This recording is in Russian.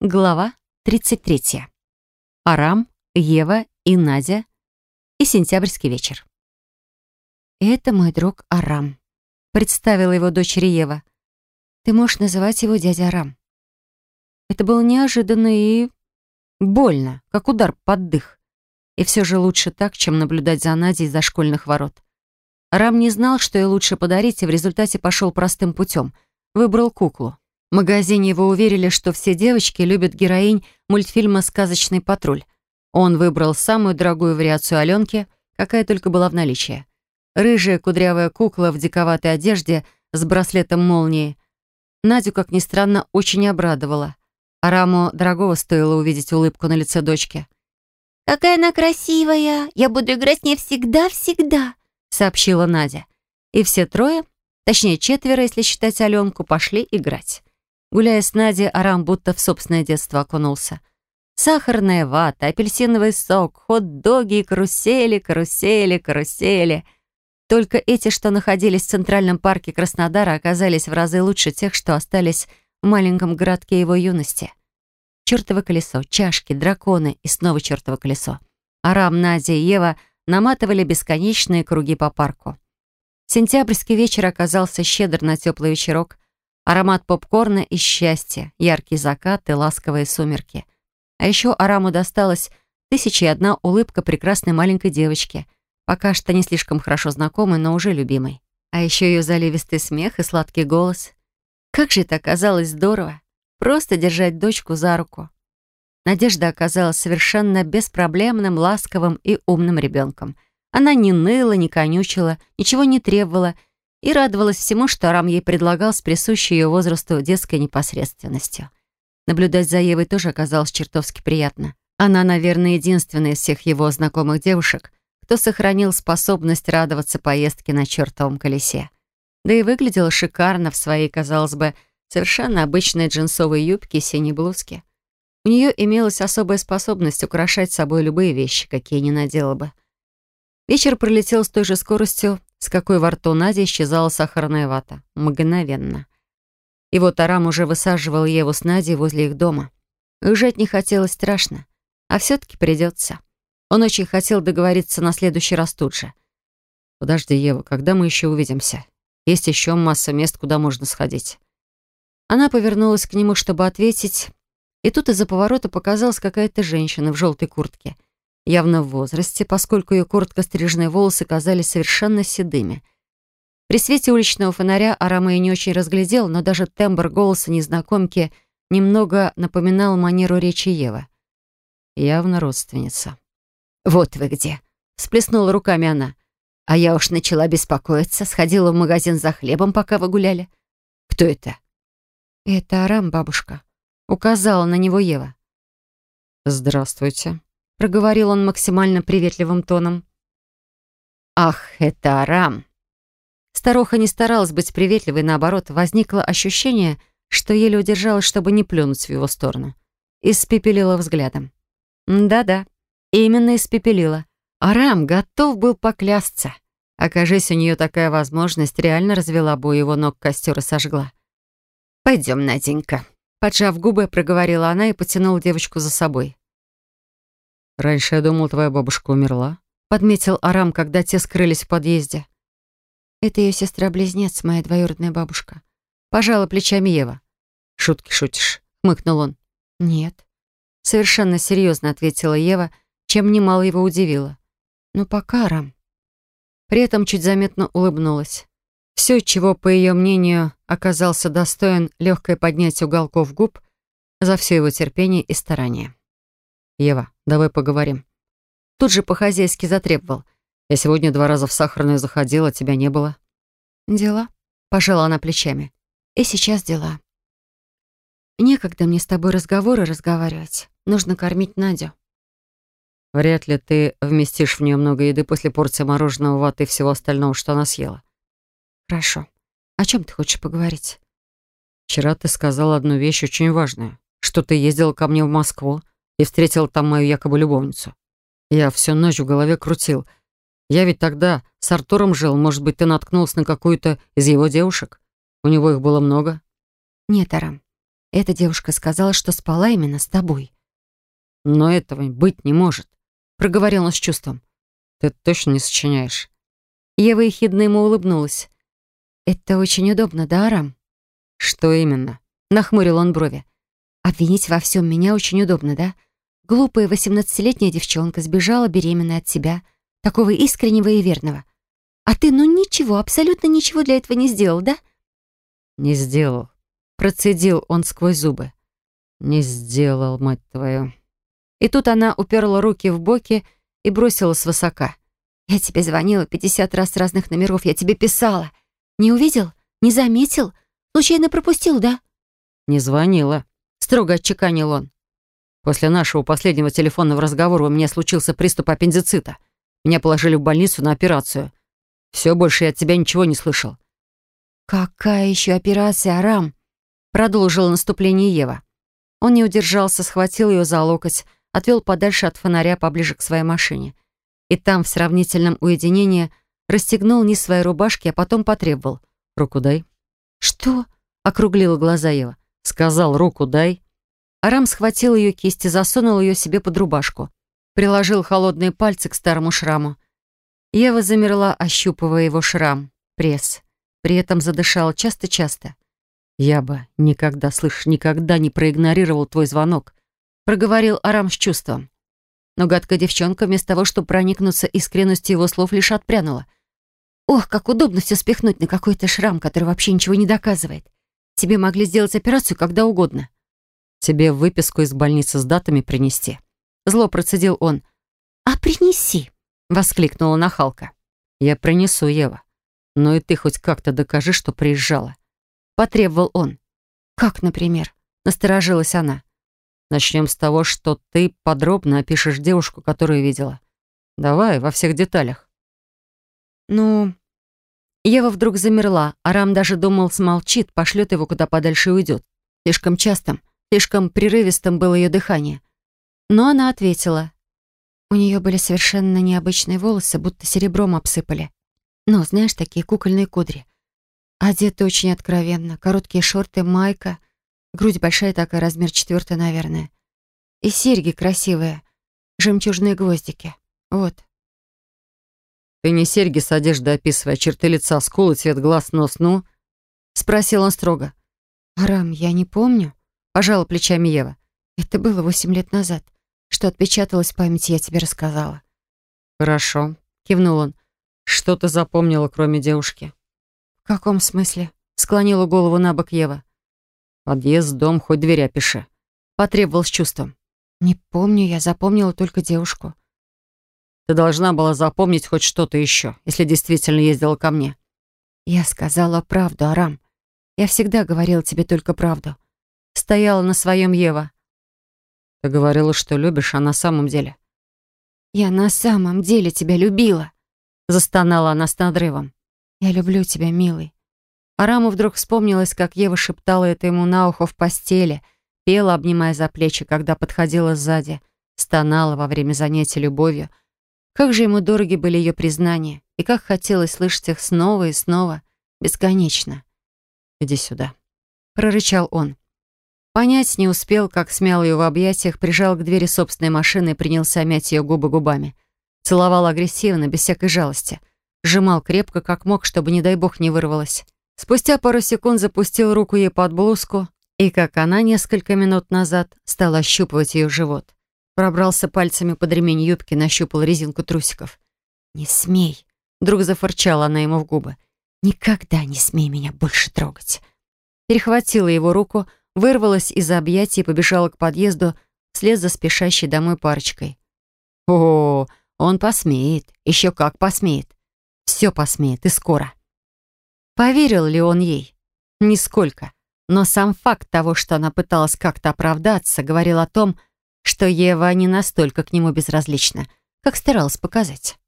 Глава 33. Арам, Ева и Надя. И сентябрьский вечер. «Это мой друг Арам», — представила его дочери Ева. «Ты можешь называть его дядя Арам». Это было неожиданно и больно, как удар под дых. И все же лучше так, чем наблюдать за Надей за школьных ворот. Арам не знал, что ей лучше подарить, и в результате пошел простым путем. Выбрал куклу. В магазине его уверили, что все девочки любят героинь мультфильма «Сказочный патруль». Он выбрал самую дорогую вариацию Аленки, какая только была в наличии. Рыжая кудрявая кукла в диковатой одежде с браслетом молнии. Надю, как ни странно, очень обрадовала. Араму дорогого стоило увидеть улыбку на лице дочки. «Какая она красивая! Я буду играть с ней всегда-всегда!» сообщила Надя. И все трое, точнее четверо, если считать Аленку, пошли играть. Гуляя с Надей, Арам будто в собственное детство окунулся. Сахарная вата, апельсиновый сок, хот-доги, карусели, карусели, карусели. Только эти, что находились в Центральном парке Краснодара, оказались в разы лучше тех, что остались в маленьком городке его юности. Чёртово колесо, чашки, драконы и снова чёртово колесо. Арам, Надя и Ева наматывали бесконечные круги по парку. Сентябрьский вечер оказался щедр на теплый вечерок, Аромат попкорна и счастья, яркий закат и ласковые сумерки. А еще Араму досталась тысяча и одна улыбка прекрасной маленькой девочки, пока что не слишком хорошо знакомой, но уже любимой. А еще ее заливистый смех и сладкий голос. Как же это оказалось здорово! Просто держать дочку за руку. Надежда оказалась совершенно беспроблемным, ласковым и умным ребенком. Она не ныла, не конючила, ничего не требовала — и радовалась всему, что Арам ей предлагал с присущей ее возрасту детской непосредственностью. Наблюдать за Евой тоже оказалось чертовски приятно. Она, наверное, единственная из всех его знакомых девушек, кто сохранил способность радоваться поездке на чертовом колесе. Да и выглядела шикарно в своей, казалось бы, совершенно обычной джинсовой юбке и синей блузке. У нее имелась особая способность украшать собой любые вещи, какие не надела бы. Вечер пролетел с той же скоростью, с какой во рту Нади исчезала сахарная вата. Мгновенно. И вот Арам уже высаживал Еву с Надей возле их дома. Уезжать не хотелось страшно. А все-таки придется. Он очень хотел договориться на следующий раз тут же. «Подожди, Ева, когда мы еще увидимся? Есть еще масса мест, куда можно сходить». Она повернулась к нему, чтобы ответить, и тут из-за поворота показалась какая-то женщина в желтой куртке — явно в возрасте, поскольку ее коротко стриженные волосы казались совершенно седыми. При свете уличного фонаря Арама ее не очень разглядел, но даже тембр голоса незнакомки немного напоминал манеру речи Евы. Явно родственница. «Вот вы где!» — всплеснула руками она. «А я уж начала беспокоиться, сходила в магазин за хлебом, пока вы гуляли. Кто это?» «Это Арам, бабушка», — указала на него Ева. «Здравствуйте», проговорил он максимально приветливым тоном. «Ах, это Арам!» Старуха не старалась быть приветливой, наоборот, возникло ощущение, что еле удержалась, чтобы не плюнуть в его сторону. Испепелила взглядом. Да-да, именно испепелила. Арам готов был поклясться. Окажись у нее такая возможность, реально развела бы его ног костер и сожгла. «Пойдем, Наденька», — поджав губы, проговорила она и потянула девочку за собой. «Раньше я думал, твоя бабушка умерла», — подметил Арам, когда те скрылись в подъезде. «Это ее сестра-близнец, моя двоюродная бабушка». Пожала плечами Ева. «Шутки шутишь», — хмыкнул он. «Нет». Совершенно серьезно ответила Ева, чем немало его удивило. «Ну, пока, Арам». При этом чуть заметно улыбнулась. Все, чего, по ее мнению, оказался достоин легкое поднятие уголков губ за все его терпение и старание. «Ева, давай поговорим». Тут же по-хозяйски затребовал. «Я сегодня два раза в сахарную заходила, тебя не было». «Дела?» — пожала она плечами. «И сейчас дела. Некогда мне с тобой разговоры разговаривать. Нужно кормить Надю». «Вряд ли ты вместишь в нее много еды после порции мороженого, ваты и всего остального, что она съела». «Хорошо. О чем ты хочешь поговорить?» «Вчера ты сказала одну вещь очень важную, что ты ездила ко мне в Москву, и встретил там мою якобы любовницу. Я всю ночь в голове крутил. Я ведь тогда с Артуром жил, может быть, ты наткнулся на какую-то из его девушек? У него их было много?» «Нет, Арам, Эта девушка сказала, что спала именно с тобой. Но этого быть не может, проговорил он с чувством. Ты точно не сочиняешь. Ева ехидно ему улыбнулась. «Это очень удобно, да, Арам?» «Что именно?» — нахмурил он брови. «Обвинить во всем меня очень удобно, да? Глупая восемнадцатилетняя девчонка сбежала беременная от тебя, такого искреннего и верного. А ты, ну ничего, абсолютно ничего для этого не сделал, да?» «Не сделал», — процедил он сквозь зубы. «Не сделал, мать твою». И тут она уперла руки в боки и бросила свысока. «Я тебе звонила пятьдесят раз с разных номеров, я тебе писала. Не увидел? Не заметил? Случайно пропустил, да?» «Не звонила», — строго отчеканил он. «После нашего последнего телефонного разговора у меня случился приступ аппендицита. Меня положили в больницу на операцию. Все, больше я от тебя ничего не слышал». «Какая еще операция, Арам?» Продолжила наступление Ева. Он не удержался, схватил ее за локоть, отвел подальше от фонаря поближе к своей машине. И там, в сравнительном уединении, расстегнул низ своей рубашки, а потом потребовал. «Руку дай». «Что?» — округлила глаза Ева. «Сказал, руку дай». Арам схватил ее кисть и засунул ее себе под рубашку. Приложил холодные пальцы к старому шраму. Ева замерла, ощупывая его шрам, пресс. При этом задышала часто-часто. «Я бы никогда, слышь, никогда не проигнорировал твой звонок», проговорил Арам с чувством. Но гадкая девчонка, вместо того, чтобы проникнуться искренностью его слов, лишь отпрянула. «Ох, как удобно все спихнуть на какой-то шрам, который вообще ничего не доказывает. Тебе могли сделать операцию когда угодно». «Тебе выписку из больницы с датами принести?» Зло процедил он. «А принеси!» — воскликнула нахалка. «Я принесу, Ева. Но и ты хоть как-то докажи, что приезжала». Потребовал он. «Как, например?» — насторожилась она. Начнем с того, что ты подробно опишешь девушку, которую видела. Давай, во всех деталях. Ну... Ева вдруг замерла. Арам даже думал, смолчит, пошлет его куда подальше и уйдет. Слишком частым, слишком прерывистым было ее дыхание. Но она ответила. У нее были совершенно необычные волосы, будто серебром обсыпали. Ну, знаешь, такие кукольные кудри. Одеты очень откровенно. Короткие шорты, майка — Грудь большая такая, размер четвертый, наверное. И серьги красивые. Жемчужные гвоздики. Вот. «Ты не серьги с одеждой описывай, а черты лица, скулы, цвет глаз, нос, ну?» Спросил он строго. «Арам, я не помню», — пожала плечами Ева. «Это было восемь лет назад. Что отпечаталось в памяти, я тебе рассказала». «Хорошо», — кивнул он. «Что ты запомнила, кроме девушки?» «В каком смысле?» — склонила голову на бок Ева. «Подъезд, дом, хоть дверь опиши», — потребовал с чувством. «Не помню, я запомнила только девушку». «Ты должна была запомнить хоть что-то еще, если действительно ездила ко мне». «Я сказала правду, Арам. Я всегда говорила тебе только правду». Стояла на своем Ева. «Ты говорила, что любишь, а на самом деле...» «Я на самом деле тебя любила», — застонала она с надрывом. «Я люблю тебя, милый. Араму вдруг вспомнилось, как Ева шептала это ему на ухо в постели, пела, обнимая за плечи, когда подходила сзади, стонала во время занятий любовью. Как же ему дороги были ее признания, и как хотелось слышать их снова и снова, бесконечно. «Иди сюда», — прорычал он. Понять не успел, как смял ее в объятиях, прижал к двери собственной машины и принялся мять ее губы губами. Целовал агрессивно, без всякой жалости. Сжимал крепко, как мог, чтобы, не дай бог, не вырвалось. Спустя пару секунд запустил руку ей под блузку, и, как она несколько минут назад, стал ощупывать ее живот. Пробрался пальцами под ремень юбки, нащупал резинку трусиков. «Не смей!» — вдруг зафырчала она ему в губы. «Никогда не смей меня больше трогать!» Перехватила его руку, вырвалась из объятий и побежала к подъезду вслед за спешащей домой парочкой. О, он посмеет, еще как посмеет. Все посмеет и скоро. Поверил ли он ей? Нисколько. Но сам факт того, что она пыталась как-то оправдаться, говорил о том, что Ева не настолько к нему безразлична, как старалась показать.